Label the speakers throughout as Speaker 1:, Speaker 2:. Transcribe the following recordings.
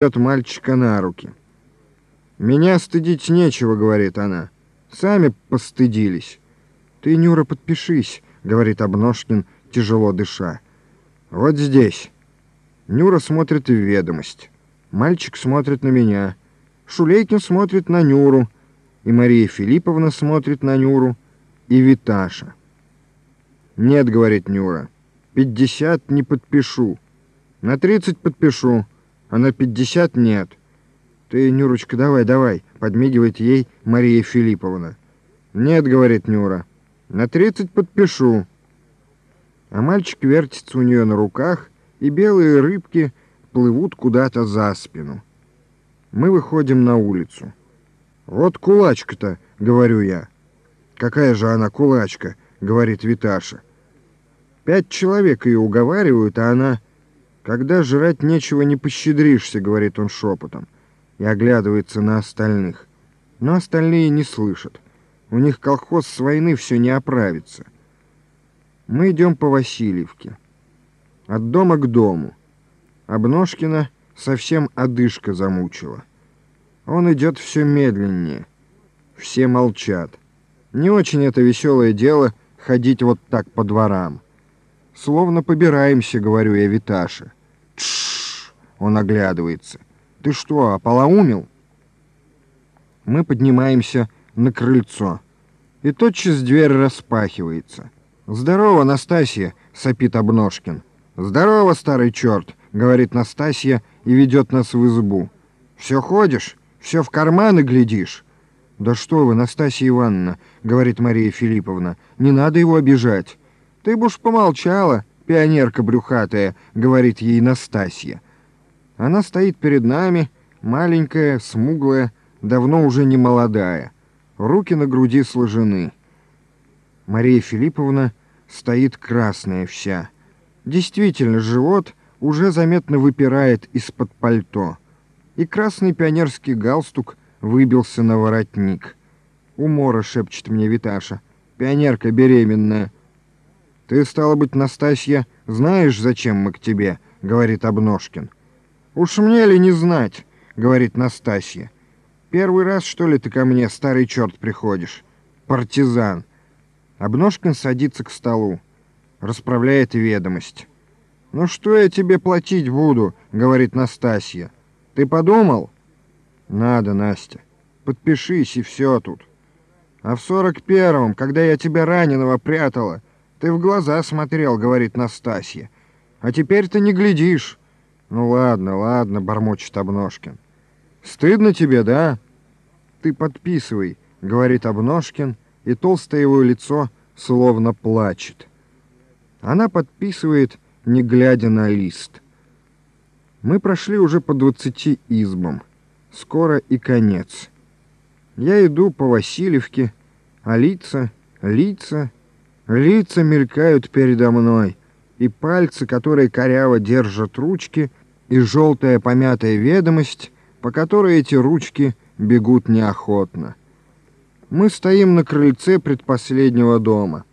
Speaker 1: берет мальчика на руки. «Меня стыдить нечего», — говорит она. «Сами постыдились». «Ты, Нюра, подпишись», — говорит Обножкин, тяжело дыша. «Вот здесь». Нюра смотрит в ведомость. Мальчик смотрит на меня. Шулейкин смотрит на Нюру. И Мария Филипповна смотрит на Нюру. И Виташа. «Нет», — говорит Нюра, — «пятьдесят не подпишу. На тридцать подпишу» а на пятьдесят нет. Ты, Нюрочка, давай, давай, подмигивает ей Мария Филипповна. Нет, говорит Нюра, на тридцать подпишу. А мальчик вертится у нее на руках, и белые рыбки плывут куда-то за спину. Мы выходим на улицу. «Вот кулачка-то», — говорю я. «Какая же она кулачка», — говорит Виташа. Пять человек ее уговаривают, а она «Когда жрать нечего, не пощедришься», — говорит он шепотом, и оглядывается на остальных. Но остальные не слышат. У них колхоз с войны все не оправится. Мы идем по Васильевке. От дома к дому. Обножкина совсем одышка замучила. Он идет все медленнее. Все молчат. Не очень это веселое дело ходить вот так по дворам. Словно побираемся, говорю я Виташе. Он оглядывается. Ты что, ополоумел? Мы поднимаемся на крыльцо. И тотчас дверь распахивается. «Здорово, Настасья!» — сопит Обножкин. «Здорово, старый черт!» — говорит Настасья и ведет нас в избу. «Все ходишь? Все в карманы глядишь?» «Да что вы, Настасья Ивановна!» — говорит Мария Филипповна. «Не надо его обижать. Ты бы уж помолчала!» пионерка брюхатая», — говорит ей Настасья. Она стоит перед нами, маленькая, смуглая, давно уже не молодая. Руки на груди сложены. Мария Филипповна стоит красная вся. Действительно, живот уже заметно выпирает из-под пальто. И красный пионерский галстук выбился на воротник. «Умора», — шепчет мне Виташа. «Пионерка беременная». «Ты, стало быть, Настасья, знаешь, зачем мы к тебе?» — говорит Обножкин. «Уж мне ли не знать?» — говорит Настасья. «Первый раз, что ли, ты ко мне, старый черт, приходишь? Партизан!» Обножкин садится к столу, расправляет ведомость. «Ну что я тебе платить буду?» — говорит Настасья. «Ты подумал?» «Надо, Настя. Подпишись, и все тут. А в сорок первом, когда я тебя раненого прятала, ты в глаза смотрел, говорит Настасья. А теперь ты не глядишь. Ну ладно, ладно, бормочет Обножкин. Стыдно тебе, да? Ты подписывай, говорит Обножкин, и толстое его лицо словно плачет. Она подписывает, не глядя на лист. Мы прошли уже по двадцати избам. Скоро и конец. Я иду по Васильевке, а лица, лица Лица мелькают передо мной, и пальцы, которые коряво держат ручки, и желтая помятая ведомость, по которой эти ручки бегут неохотно. Мы стоим на крыльце предпоследнего дома.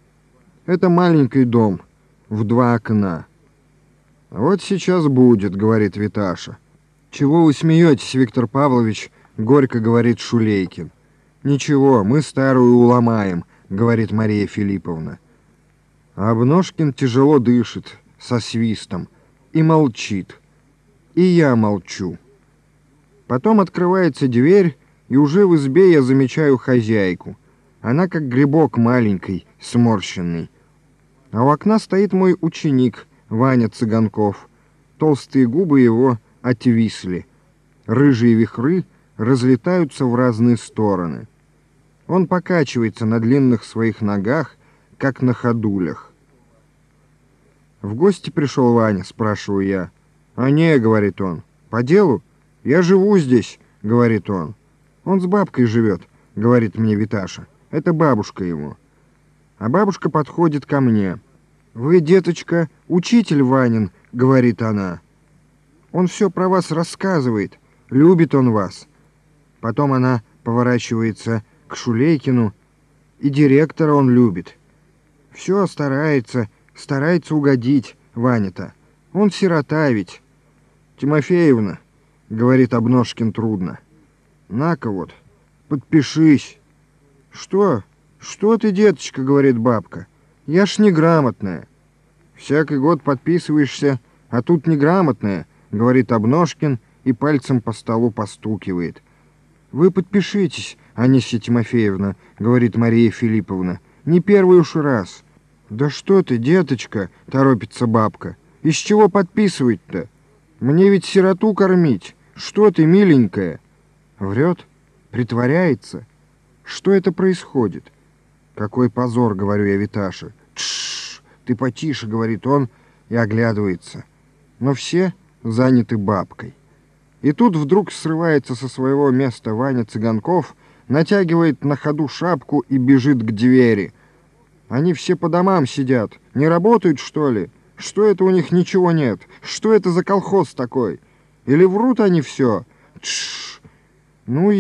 Speaker 1: Это маленький дом, в два окна. «Вот сейчас будет», — говорит Виташа. «Чего вы смеетесь, Виктор Павлович?» — горько говорит Шулейкин. «Ничего, мы старую уломаем», — говорит Мария Филипповна. Обножкин тяжело дышит, со свистом, и молчит. И я молчу. Потом открывается дверь, и уже в избе я замечаю хозяйку. Она как грибок маленький, сморщенный. А у окна стоит мой ученик, Ваня Цыганков. Толстые губы его отвисли. Рыжие вихры разлетаются в разные стороны. Он покачивается на длинных своих ногах, как на ходулях. «В гости пришел Ваня?» — спрашиваю я. «А не», — говорит он. «По делу? Я живу здесь», — говорит он. «Он с бабкой живет», — говорит мне Виташа. «Это бабушка его». А бабушка подходит ко мне. «Вы, деточка, учитель Ванин», — говорит она. «Он все про вас рассказывает. Любит он вас». Потом она поворачивается к Шулейкину, и директора он любит. Все старается, старается угодить Ваня-то. Он сирота ведь. Тимофеевна, — говорит Обножкин трудно. «На-ка вот, подпишись». «Что? Что ты, деточка?» — говорит бабка. «Я ж неграмотная». «Всякий год подписываешься, а тут неграмотная», — говорит Обножкин и пальцем по столу постукивает. «Вы подпишитесь, Анисия Тимофеевна», — говорит Мария Филипповна. «Не первый уж раз». «Да что ты, деточка!» — торопится бабка. «Из чего подписывать-то? Мне ведь сироту кормить. Что ты, миленькая?» Врет, притворяется. Что это происходит? «Какой позор!» — говорю я Виташе. «Тш! Ты потише!» — говорит он и оглядывается. Но все заняты бабкой. И тут вдруг срывается со своего места Ваня Цыганков, натягивает на ходу шапку и бежит к двери. Они все по домам сидят. Не работают, что ли? Что это у них ничего нет? Что это за колхоз такой? Или врут они все? Тш! Ну и